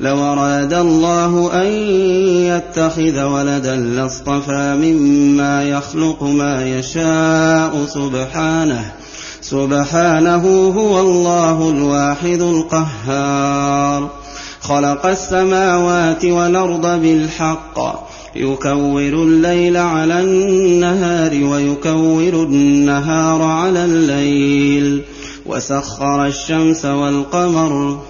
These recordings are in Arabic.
لو أراد الله أن يتخذ ولدا لاصطفى مما يخلق ما يشاء سبحانه سبحانه هو الله الواحد القهار خلق السماوات والأرض بالحق يكور الليل على النهار ويكور النهار على الليل وسخر الشمس والقمر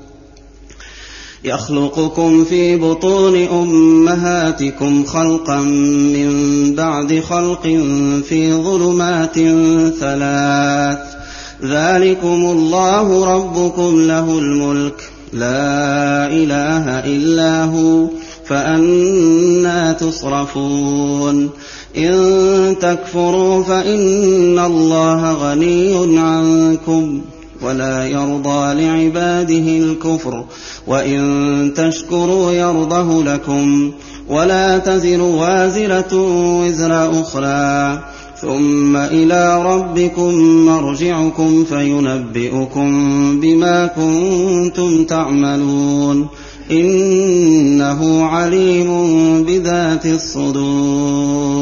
يخلقكم في بطون أمهاتكم خلقا من بعد خلق في ظلمات ثلاث. ذلكم الله ربكم له الملك. لا إله إلا هو فانى تصرفون. إن تكفروا فإن الله غني عنكم. ولا يرضى لعباده الكفر وإن تشكروا يرضه لكم ولا تزر وازرة وزر أخرى ثم إلى ربكم مرجعكم فينبئكم بما كنتم تعملون إنه عليم بذات الصدور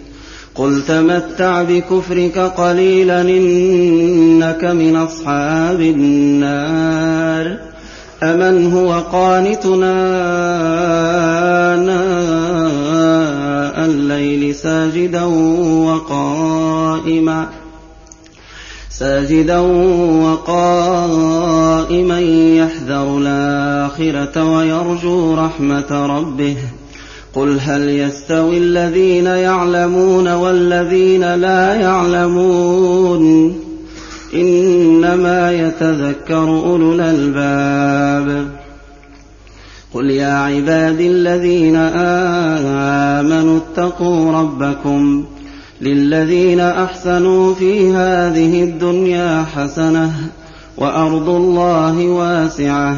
قل تمتع بكفرك قليلا انك من اصحاب النار امن هو قانتنا اناء الليل ساجدا وقائما ساجدا وقائما يحذر الاخره ويرجو رحمه ربه قل هل يستوي الذين يعلمون والذين لا يعلمون انما يتذكر اولو الالباب قل يا عبادي الذين امنوا اتقوا ربكم للذين احسنوا في هذه الدنيا حسنه وارض الله واسعه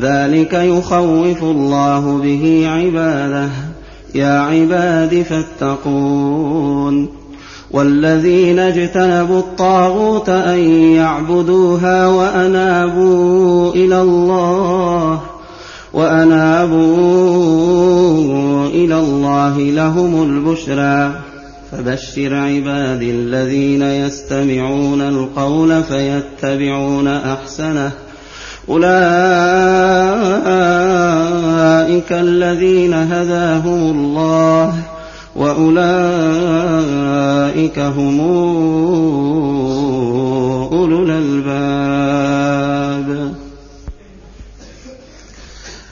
ذلك يخوف الله به عباده. يا عباد فاتقون. والذين اجتنبوا الطاغوت أن يعبدوها وأنابوا إلى الله وأنابوا إلى الله لهم البشرى. فبشر عبادي الذين يستمعون القول فيتبعون أحسنه. أولئك الذين هداهم الله وأولئك هم أولو الألباب.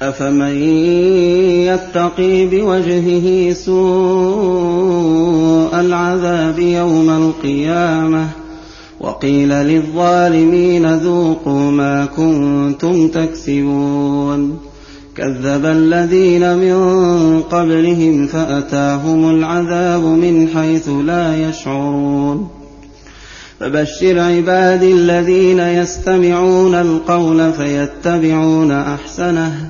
أفمن يتقي بوجهه سوء العذاب يوم القيامة؟ وقيل للظالمين ذوقوا ما كنتم تكسبون. كذب الذين من قبلهم فأتاهم العذاب من حيث لا يشعرون. فبشر عبادي الذين يستمعون القول فيتبعون أحسنه.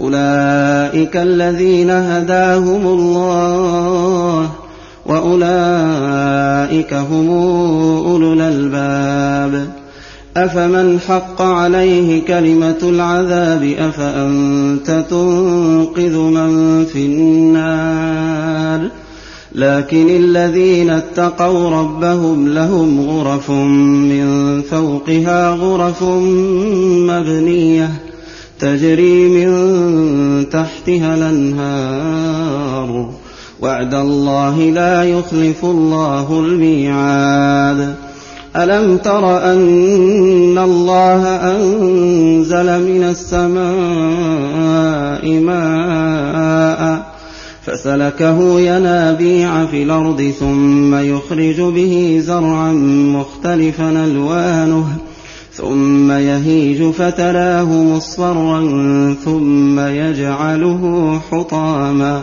أولئك الذين هداهم الله. وأولئك هم أولو الألباب. أفمن حق عليه كلمة العذاب أفأنت تنقذ من في النار؟ لكن الذين اتقوا ربهم لهم غرف من فوقها غرف مبنية تجري من تحتها الأنهار. وعد الله لا يخلف الله الميعاد. ألم تر أن الله أنزل من السماء ماء فسلكه ينابيع في الأرض ثم يخرج به زرعا مختلفا ألوانه ثم يهيج فتراه مصفرا ثم يجعله حطاما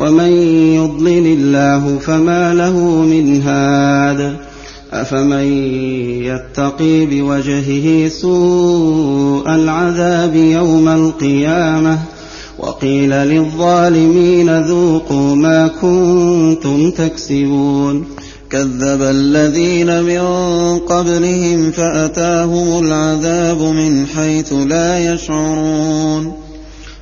ومن يضلل الله فما له من هاد أفمن يتقي بوجهه سوء العذاب يوم القيامة وقيل للظالمين ذوقوا ما كنتم تكسبون كذب الذين من قبلهم فأتاهم العذاب من حيث لا يشعرون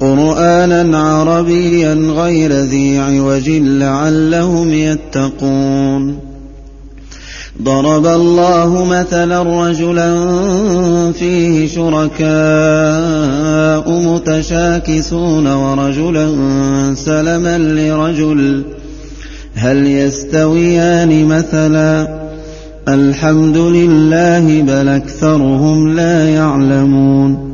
قرآنا عربيا غير ذي عوج لعلهم يتقون. ضرب الله مثلا رجلا فيه شركاء متشاكسون ورجلا سلما لرجل. هل يستويان مثلا؟ الحمد لله بل أكثرهم لا يعلمون.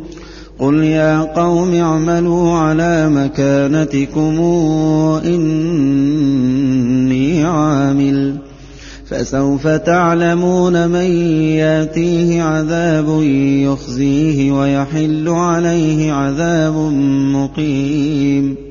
قل يا قوم اعملوا على مكانتكم إني عامل فسوف تعلمون من ياتيه عذاب يخزيه ويحل عليه عذاب مقيم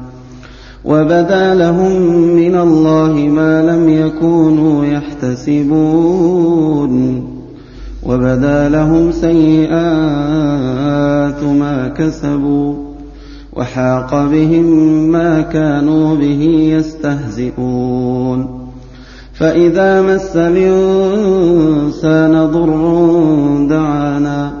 وبدا لهم من الله ما لم يكونوا يحتسبون. وبدا لهم سيئات ما كسبوا. وحاق بهم ما كانوا به يستهزئون. فإذا مس الإنسان ضر دعانا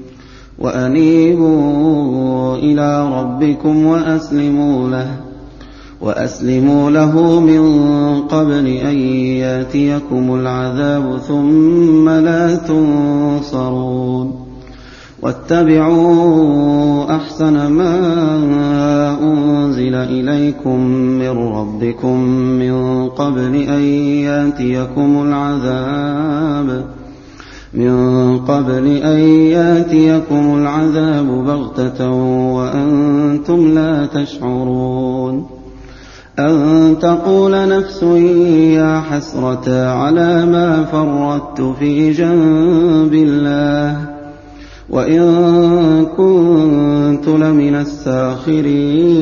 وأنيبوا إلى ربكم وأسلموا له وأسلموا له من قبل أن يأتيكم العذاب ثم لا تنصرون واتبعوا أحسن ما أنزل إليكم من ربكم من قبل أن يأتيكم العذاب من قبل أن يأتيكم العذاب بغتة وأنتم لا تشعرون. أن تقول نفس يا حسرة على ما فرطت في جنب الله. وإن كنت لمن الساخرين.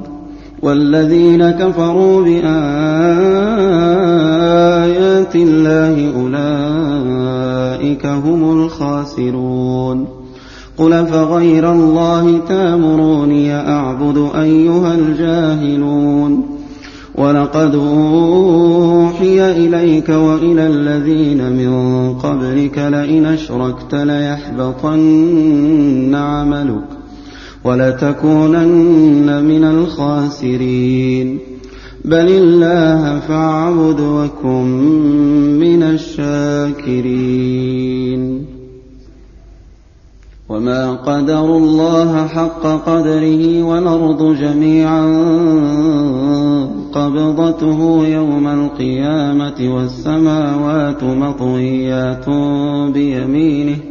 والذين كفروا بآيات الله أولئك هم الخاسرون. قل فغير الله تامروني أعبد أيها الجاهلون. ولقد أوحي إليك وإلى الذين من قبلك لئن أشركت ليحبطن عملك. ولتكونن من الخاسرين. بل الله فاعبد وكن من الشاكرين. وما قدروا الله حق قدره والأرض جميعا قبضته يوم القيامة والسماوات مطويات بيمينه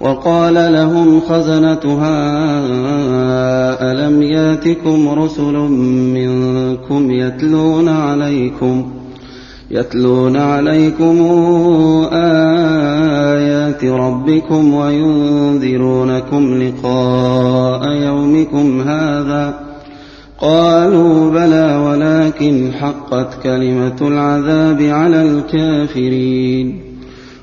وقال لهم خزنتها ألم يأتكم رسل منكم يتلون عليكم يتلون عليكم آيات ربكم وينذرونكم لقاء يومكم هذا؟ قالوا بلى ولكن حقت كلمة العذاب على الكافرين.